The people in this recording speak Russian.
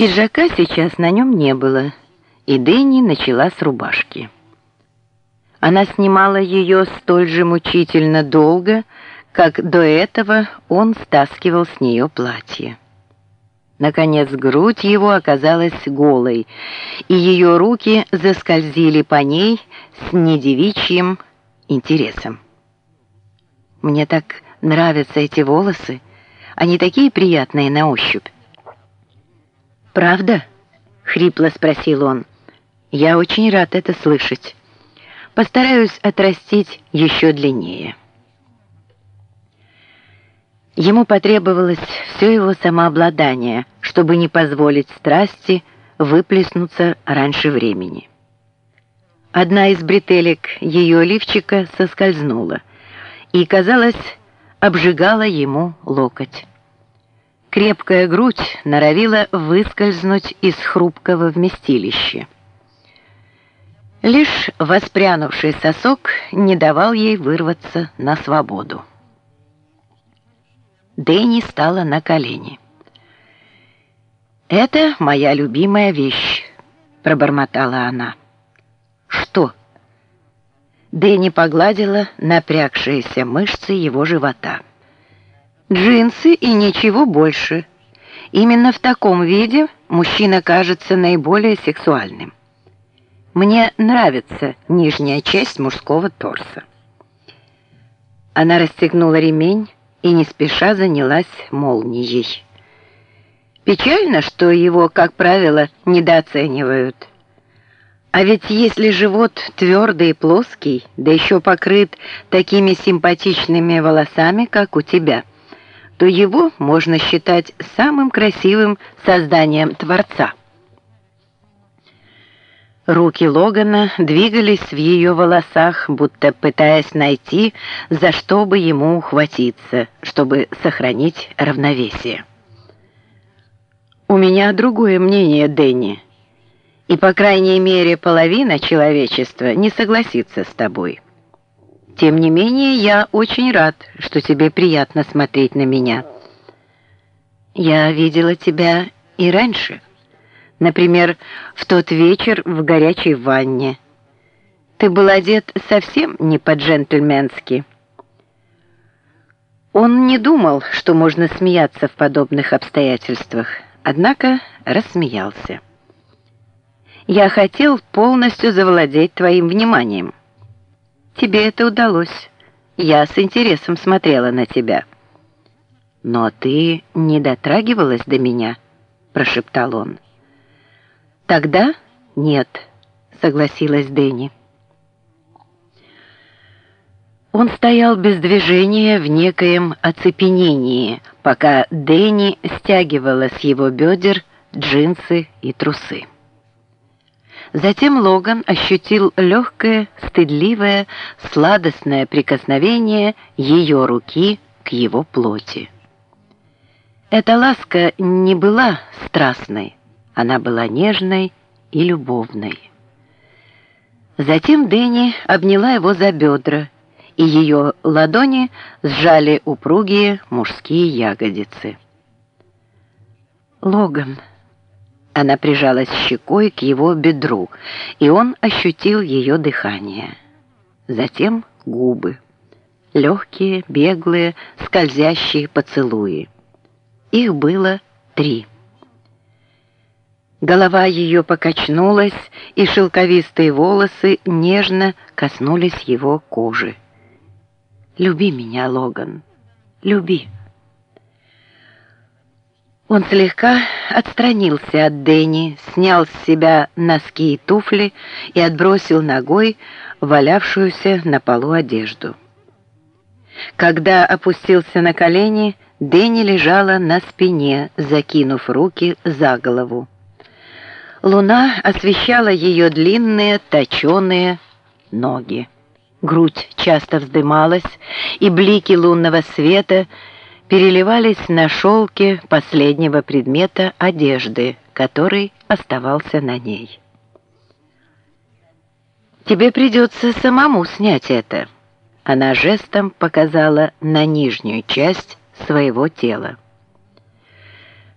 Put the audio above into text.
Пиджака сейчас на нем не было, и Дэнни начала с рубашки. Она снимала ее столь же мучительно долго, как до этого он стаскивал с нее платье. Наконец грудь его оказалась голой, и ее руки заскользили по ней с недевичьим интересом. Мне так нравятся эти волосы, они такие приятные на ощупь. «Правда?» — хрипло спросил он. «Я очень рад это слышать. Постараюсь отрастить еще длиннее». Ему потребовалось все его самообладание, чтобы не позволить страсти выплеснуться раньше времени. Одна из бретелек ее лифчика соскользнула и, казалось, обжигала ему локоть. Крепкая грудь норовила выскользнуть из хрупкого вместилища. Лишь воспрянувший сосок не давал ей вырваться на свободу. Дэнни стала на колени. «Это моя любимая вещь», — пробормотала она. «Что?» Дэнни погладила напрягшиеся мышцы его живота. «Джинсы и ничего больше. Именно в таком виде мужчина кажется наиболее сексуальным. Мне нравится нижняя часть мужского торса». Она расстегнула ремень, и не спеша занялась молнией. Печально, что его, как правило, недооценивают. А ведь если живот твердый и плоский, да еще покрыт такими симпатичными волосами, как у тебя, то его можно считать самым красивым созданием Творца. Руки Логана двигались в ее волосах, будто пытаясь найти, за что бы ему ухватиться, чтобы сохранить равновесие. «У меня другое мнение, Дэнни, и, по крайней мере, половина человечества не согласится с тобой. Тем не менее, я очень рад, что тебе приятно смотреть на меня. Я видела тебя и раньше». Например, в тот вечер в горячей ванне. Ты был одет совсем не по-джентльменски. Он не думал, что можно смеяться в подобных обстоятельствах, однако рассмеялся. «Я хотел полностью завладеть твоим вниманием. Тебе это удалось. Я с интересом смотрела на тебя». «Но ты не дотрагивалась до меня», — прошептал он. «Тогда нет», — согласилась Дэнни. Он стоял без движения в некоем оцепенении, пока Дэнни стягивала с его бедер джинсы и трусы. Затем Логан ощутил легкое, стыдливое, сладостное прикосновение ее руки к его плоти. Эта ласка не была страстной, она была нежной и любовной. Затем Дэнни обняла его за бедра, и ее ладони сжали упругие мужские ягодицы. «Логан!» Она прижалась щекой к его бедру, и он ощутил ее дыхание. Затем губы. Легкие, беглые, скользящие поцелуи. Их было три. Голова ее покачнулась, и шелковистые волосы нежно коснулись его кожи. «Люби меня, Логан, люби». Он слегка отстранился от Дэнни, снял с себя носки и туфли и отбросил ногой валявшуюся на полу одежду. Когда опустился на колени, Дэнни лежала на спине, закинув руки за голову. Луна освещала ее длинные, точеные ноги. Грудь часто вздымалась, и блики лунного света переливались на шелке последнего предмета одежды, который оставался на ней. «Тебе придется самому снять это», — она жестом показала на нижнюю часть своего тела.